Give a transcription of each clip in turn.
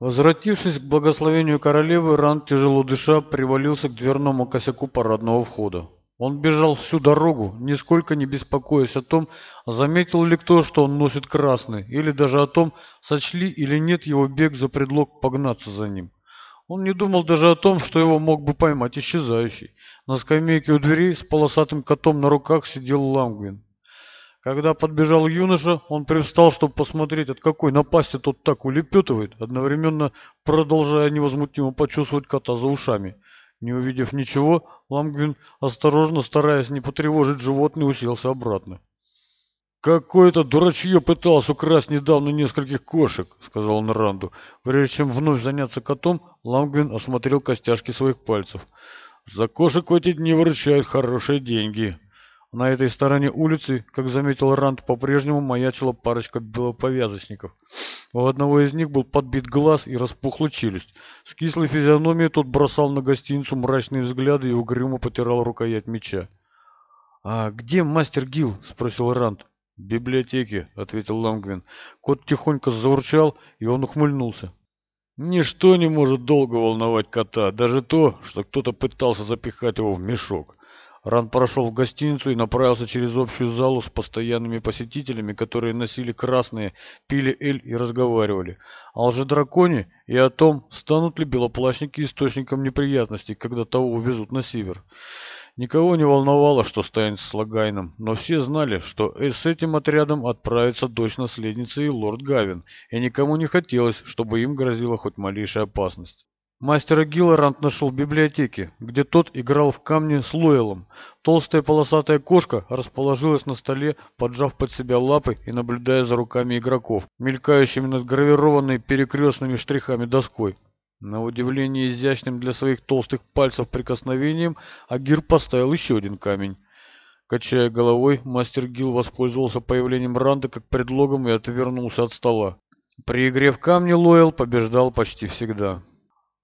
Возвратившись к благословению королевы, Ран, тяжело дыша, привалился к дверному косяку парадного входа. Он бежал всю дорогу, нисколько не беспокоясь о том, заметил ли кто, что он носит красный, или даже о том, сочли или нет его бег за предлог погнаться за ним. Он не думал даже о том, что его мог бы поймать исчезающий. На скамейке у двери с полосатым котом на руках сидел Ламгвин. Когда подбежал юноша, он привстал, чтобы посмотреть, от какой напасти тот так улепетывает, одновременно продолжая невозмутимо почувствовать кота за ушами. Не увидев ничего, Ламгвин, осторожно стараясь не потревожить животное, уселся обратно. «Какое-то дурачье пытался украсть недавно нескольких кошек», — сказал он Ранду. Прежде чем вновь заняться котом, Ламгвин осмотрел костяшки своих пальцев. «За кошек в эти дни выручают хорошие деньги». На этой стороне улицы, как заметил Ранд, по-прежнему маячила парочка белоповязочников. У одного из них был подбит глаз и распухла челюсть. С кислой физиономией тот бросал на гостиницу мрачные взгляды и угрюмо потирал рукоять меча. «А где мастер Гил?» — спросил Ранд. «В библиотеке», — ответил Ламгвин. Кот тихонько заурчал, и он ухмыльнулся. «Ничто не может долго волновать кота, даже то, что кто-то пытался запихать его в мешок». Ран прошел в гостиницу и направился через общую залу с постоянными посетителями, которые носили красные, пили эль и разговаривали. О лжедраконе и о том, станут ли белоплащники источником неприятностей, когда того увезут на север. Никого не волновало, что станет с Лагайном, но все знали, что э, с этим отрядом отправится дочь наследницы и лорд Гавин, и никому не хотелось, чтобы им грозила хоть малейшая опасность. Мастера Гилларант нашел в библиотеке, где тот играл в камни с Лойлом. Толстая полосатая кошка расположилась на столе, поджав под себя лапы и наблюдая за руками игроков, мелькающими над гравированной перекрестными штрихами доской. На удивление изящным для своих толстых пальцев прикосновением Агир поставил еще один камень. Качая головой, мастер Гилл воспользовался появлением Ранда как предлогом и отвернулся от стола. При игре в камни Лойл побеждал почти всегда.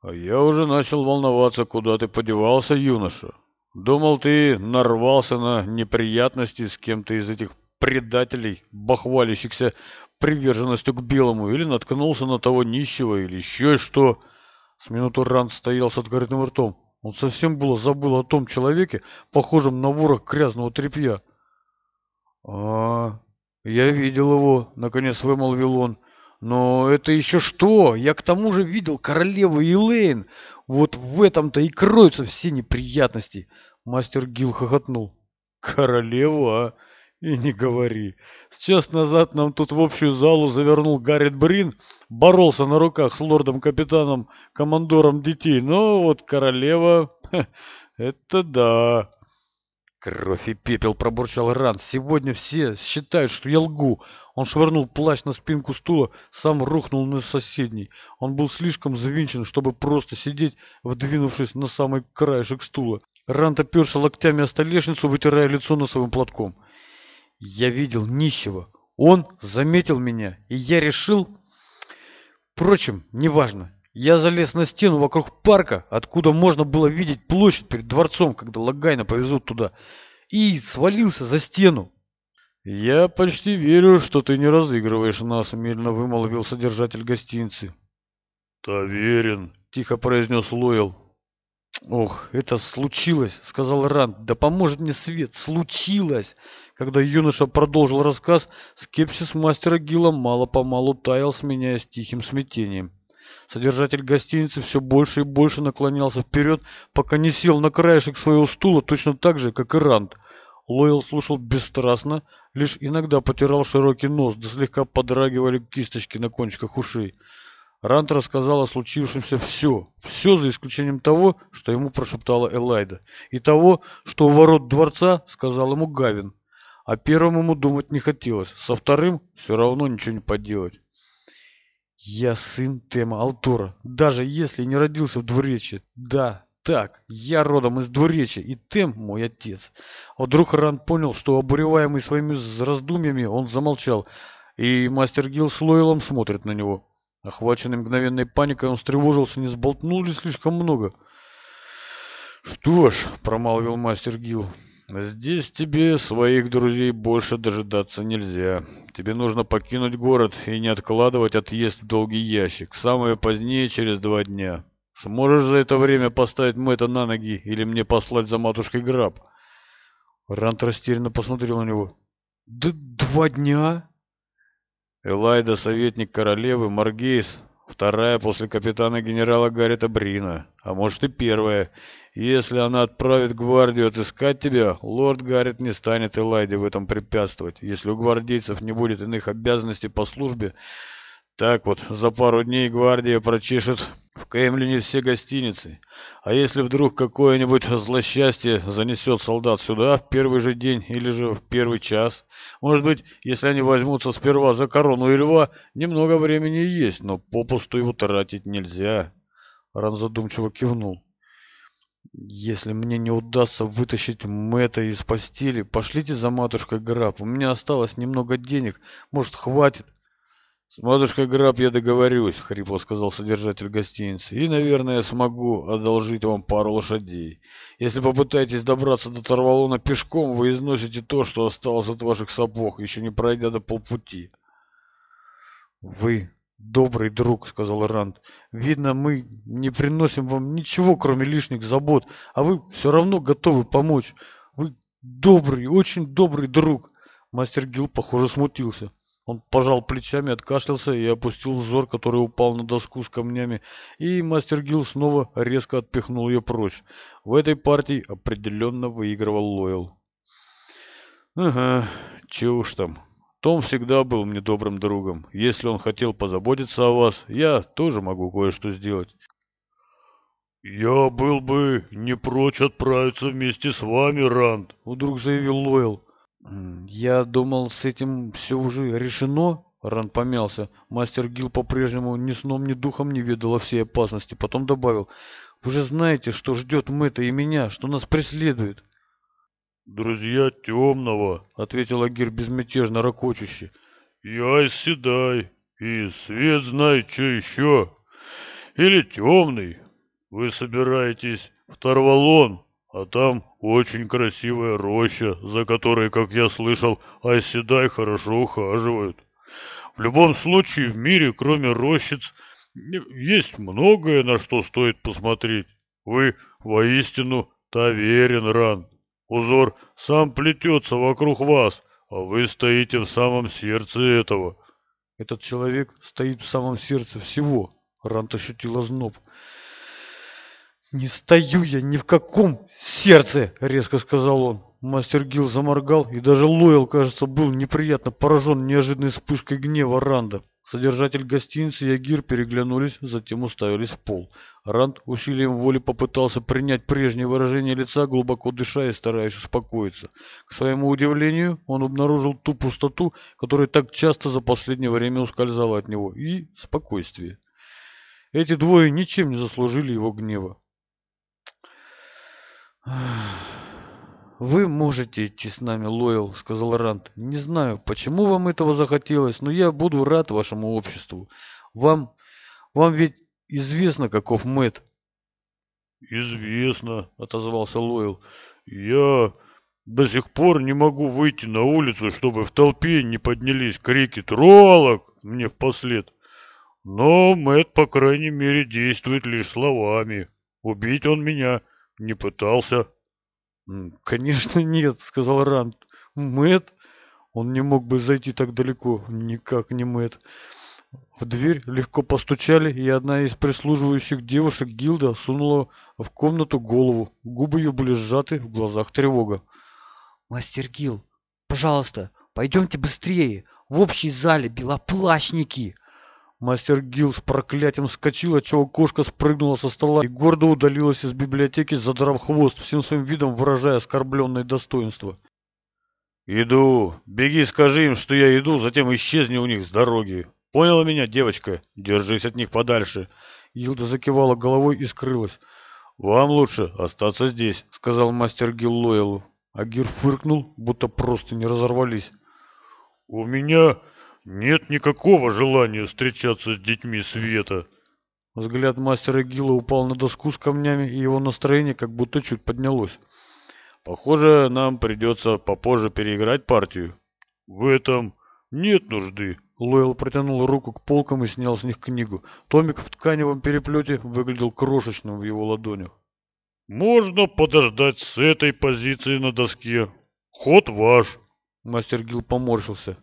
А я уже начал волноваться, куда ты подевался, юноша. Думал, ты нарвался на неприятности с кем-то из этих предателей, бахвалящихся приверженностью к белому, или наткнулся на того нищего, или еще что. С минуту Ранд стоял с открытым ртом. Он совсем было забыл о том человеке, похожем на ворох грязного тряпья. а я видел его», — наконец вымолвил он. Но это еще что? Я к тому же видел королеву Элейн. Вот в этом-то и кроются все неприятности. Мастер Гил хохотнул. Королева? И не говори. С час назад нам тут в общую залу завернул Гаррит Брин, боролся на руках с лордом-капитаном, командором детей. Но вот королева... Это да. Кровь и пепел, пробурчал Ранд. Сегодня все считают, что я лгу. Он швырнул плащ на спинку стула, сам рухнул на соседний. Он был слишком завинчен, чтобы просто сидеть, вдвинувшись на самый краешек стула. Ранд оперся локтями о столешницу, вытирая лицо носовым платком. Я видел нищего. Он заметил меня, и я решил... Впрочем, неважно. Я залез на стену вокруг парка, откуда можно было видеть площадь перед дворцом, когда Логайна повезут туда, и свалился за стену. «Я почти верю, что ты не разыгрываешь нас», — мирно вымолвил содержатель гостиницы. «Доверен», — тихо произнес Лойл. «Ох, это случилось», — сказал Ранд. «Да поможет мне свет! Случилось!» Когда юноша продолжил рассказ, скепсис мастера Гила мало-помалу таял, сменяясь тихим смятением. Содержатель гостиницы все больше и больше наклонялся вперед, пока не сел на краешек своего стула точно так же, как и Рант. Лойл слушал бесстрастно, лишь иногда потирал широкий нос, да слегка подрагивали кисточки на кончиках ушей. Рант рассказал о случившемся все, все за исключением того, что ему прошептала Элайда, и того, что у ворот дворца сказал ему Гавин. А о первом ему думать не хотелось, со вторым все равно ничего не поделать. Я сын Тема Алтура, даже если не родился в Двуречье. Да, так, я родом из Двуречья, и Тем мой отец. А вдруг Ран понял, что обуреваемый своими раздумьями, он замолчал, и мастер Гил с Лойлом смотрит на него. Охваченный мгновенной паникой, он встревожился, не сболтнул ли слишком много. «Что ж», — промолвил мастер Гил, здесь тебе своих друзей больше дожидаться нельзя. Тебе нужно покинуть город и не откладывать отъезд в долгий ящик, самое позднее через два дня. Сможешь за это время поставить Мэтта на ноги или мне послать за матушкой граб?» Рант растерянно посмотрел на него. «Да два дня?» Элайда, советник королевы, Маргейс, вторая после капитана генерала Гаррета Брина, а может и первая, если она отправит гвардию отыскать тебя, лорд Гаррет не станет Элайде в этом препятствовать, если у гвардейцев не будет иных обязанностей по службе. Так вот, за пару дней гвардия прочешет в Кемлине все гостиницы. А если вдруг какое-нибудь злосчастье занесет солдат сюда в первый же день или же в первый час? Может быть, если они возьмутся сперва за корону и льва, немного времени есть, но попусту его тратить нельзя. Ран задумчиво кивнул. Если мне не удастся вытащить Мэтта из постели, пошлите за матушкой Граб. У меня осталось немного денег. Может, хватит? С матушкой Граб я договорюсь, хрипло сказал содержатель гостиницы. И, наверное, смогу одолжить вам пару лошадей. Если попытаетесь добраться до Тарвалона пешком, вы износите то, что осталось от ваших сапог, еще не пройдя до полпути. Вы добрый друг сказал Ранд. видно мы не приносим вам ничего кроме лишних забот а вы все равно готовы помочь. Вы добрый очень добрый друг мастер гил похоже смутился. Он пожал плечами откашлялся и опустил взор который упал на доску с камнями. И мастер гил снова резко отпихнул ее прочь. В этой партии определенно выигрывал лойл. Ага чего уж там том всегда был мне добрым другом. Если он хотел позаботиться о вас, я тоже могу кое-что сделать. «Я был бы не прочь отправиться вместе с вами, Ранд», — вдруг заявил Лойл. «Я думал, с этим все уже решено», — Ранд помялся. Мастер Гил по-прежнему ни сном, ни духом не ведал о всей опасности. Потом добавил, «Вы же знаете, что ждет Мэтта и меня, что нас преследует». «Друзья темного», — ответил Агир безмятежно ракочуще. «Я седай, и свет знает, что еще. Или темный. Вы собираетесь в Тарвалон, а там очень красивая роща, за которой, как я слышал, Айседай хорошо ухаживают. В любом случае в мире, кроме рощиц, есть многое, на что стоит посмотреть. Вы воистину таверен ран». Узор сам плетется вокруг вас, а вы стоите в самом сердце этого. Этот человек стоит в самом сердце всего. Рант ощутил озноб. «Не стою я ни в каком сердце!» — резко сказал он. Мастер Гил заморгал, и даже Лойл, кажется, был неприятно поражен неожиданной вспышкой гнева Ранда. Содержатель гостиницы и Агир переглянулись, затем уставились в пол. Ранд усилием воли попытался принять прежнее выражение лица, глубоко дыша и стараясь успокоиться. К своему удивлению, он обнаружил ту пустоту, которая так часто за последнее время ускользала от него, и спокойствие. Эти двое ничем не заслужили его гнева вы можете идти с нами, Лойл, сказал Рант. Не знаю, почему вам этого захотелось, но я буду рад вашему обществу. Вам вам ведь известно, каков Мэт. Известно, отозвался Лойл. Я до сих пор не могу выйти на улицу, чтобы в толпе не поднялись крики троллок мне впослед. Но Мэт, по крайней мере, действует лишь словами. Убить он меня не пытался. «Конечно нет», — сказал Ранд. «Мэтт?» Он не мог бы зайти так далеко. Никак не Мэтт. В дверь легко постучали, и одна из прислуживающих девушек гилда сунула в комнату голову. Губы ее были сжаты, в глазах тревога. «Мастер Гил, пожалуйста, пойдемте быстрее. В общей зале белоплащники!» Мастер Гилл с проклятием вскочил, отчего кошка спрыгнула со стола и гордо удалилась из библиотеки, задрав хвост, всем своим видом выражая оскорбленное достоинство. «Иду. Беги, скажи им, что я иду, затем исчезни у них с дороги. Поняла меня, девочка? Держись от них подальше». Гилда закивала головой и скрылась. «Вам лучше остаться здесь», — сказал мастер Гилл а Гир фыркнул, будто просто не разорвались. «У меня «Нет никакого желания встречаться с детьми Света!» Взгляд мастера Гила упал на доску с камнями, и его настроение как будто чуть поднялось. «Похоже, нам придется попозже переиграть партию». «В этом нет нужды!» Лойл протянул руку к полкам и снял с них книгу. Томик в тканевом переплете выглядел крошечным в его ладонях. «Можно подождать с этой позиции на доске. Ход ваш!» Мастер Гил поморщился.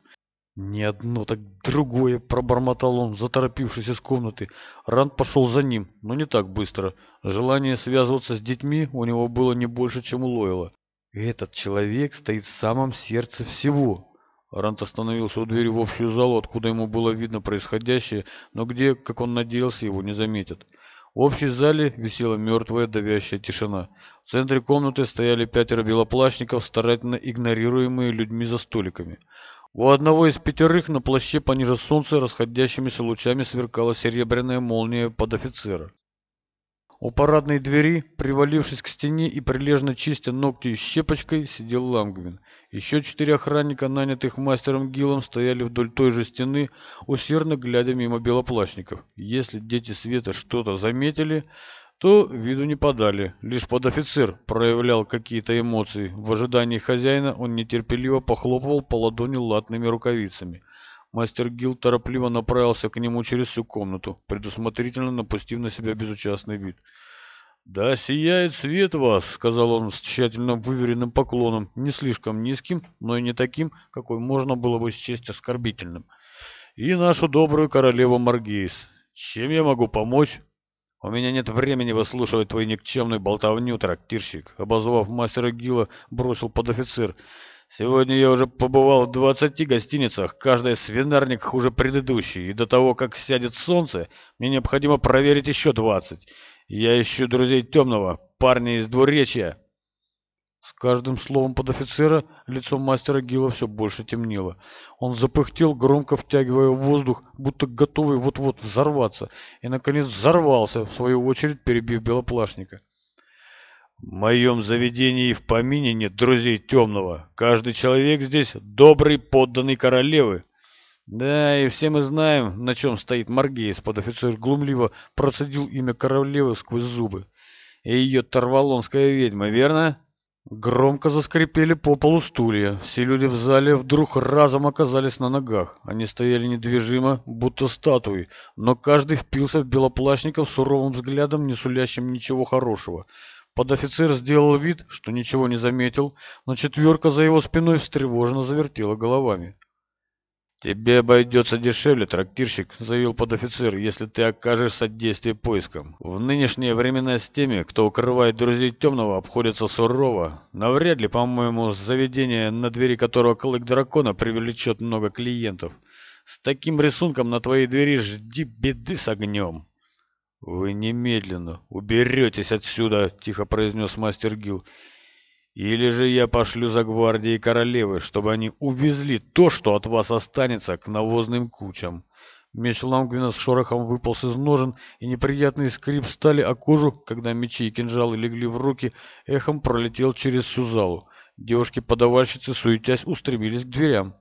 «Не одно, так другое!» – пробормотал он, заторопившись из комнаты. Ранд пошел за ним, но не так быстро. Желание связываться с детьми у него было не больше, чем у Лойла. «Этот человек стоит в самом сердце всего!» Рант остановился у двери в общую залу, откуда ему было видно происходящее, но где, как он надеялся, его не заметят. В общей зале висела мертвая давящая тишина. В центре комнаты стояли пятеро белоплащников, старательно игнорируемые людьми за столиками. У одного из пятерых на плаще пониже солнца расходящимися лучами сверкала серебряная молния под офицера. У парадной двери, привалившись к стене и прилежно чистя ногти щепочкой, сидел Ламгвин. Еще четыре охранника, нанятых мастером Гиллом, стояли вдоль той же стены, усердно глядя мимо белоплащников. Если дети света что-то заметили, то виду не подали. Лишь подофицер проявлял какие-то эмоции. В ожидании хозяина он нетерпеливо похлопывал по ладони латными рукавицами. Мастер Гил торопливо направился к нему через всю комнату, предусмотрительно напустив на себя безучастный вид. «Да сияет свет вас», — сказал он с тщательно выверенным поклоном, не слишком низким, но и не таким, какой можно было бы счесть оскорбительным. «И нашу добрую королеву Маргейс. Чем я могу помочь?» У меня нет времени выслушивать твою никчемную болтовню, трактирщик. Обозвав мастера Гила, бросил под офицер. Сегодня я уже побывал в двадцати гостиницах, каждая свинарник хуже предыдущей, и до того, как сядет солнце, мне необходимо проверить еще двадцать. Я ищу друзей темного, парня из двуречья, Каждым словом под офицера лицо мастера Гила все больше темнело. Он запыхтел, громко втягивая воздух, будто готовый вот-вот взорваться, и, наконец, взорвался, в свою очередь перебив белоплашника. «В моем заведении и в помине нет друзей темного. Каждый человек здесь добрый подданный королевы». «Да, и все мы знаем, на чем стоит Маргейс», — подофицер глумливо процедил имя королевы сквозь зубы. «И ее Тарвалонская ведьма, верно?» Громко заскрипели по полу стулья. Все люди в зале вдруг разом оказались на ногах. Они стояли недвижимо, будто статуи, но каждый впился в белоплащников суровым взглядом, не сулящим ничего хорошего. Подофицер сделал вид, что ничего не заметил, но четверка за его спиной встревоженно завертела головами. «Тебе обойдется дешевле, трактирщик», — заявил подофицер, — «если ты окажешь содействие поискам. В нынешние времена с теми, кто укрывает друзей темного, обходится сурово. Навряд ли, по-моему, заведение, на двери которого клык дракона привлечет много клиентов. С таким рисунком на твоей двери жди беды с огнем». «Вы немедленно уберетесь отсюда», — тихо произнес мастер Гил. Или же я пошлю за гвардией королевы, чтобы они увезли то, что от вас останется, к навозным кучам. Меч Ламгвина с шорохом выполз из ножен, и неприятный скрип стали о кожу, когда мечи и кинжалы легли в руки, эхом пролетел через всю залу. Девушки-подавальщицы, суетясь, устремились к дверям.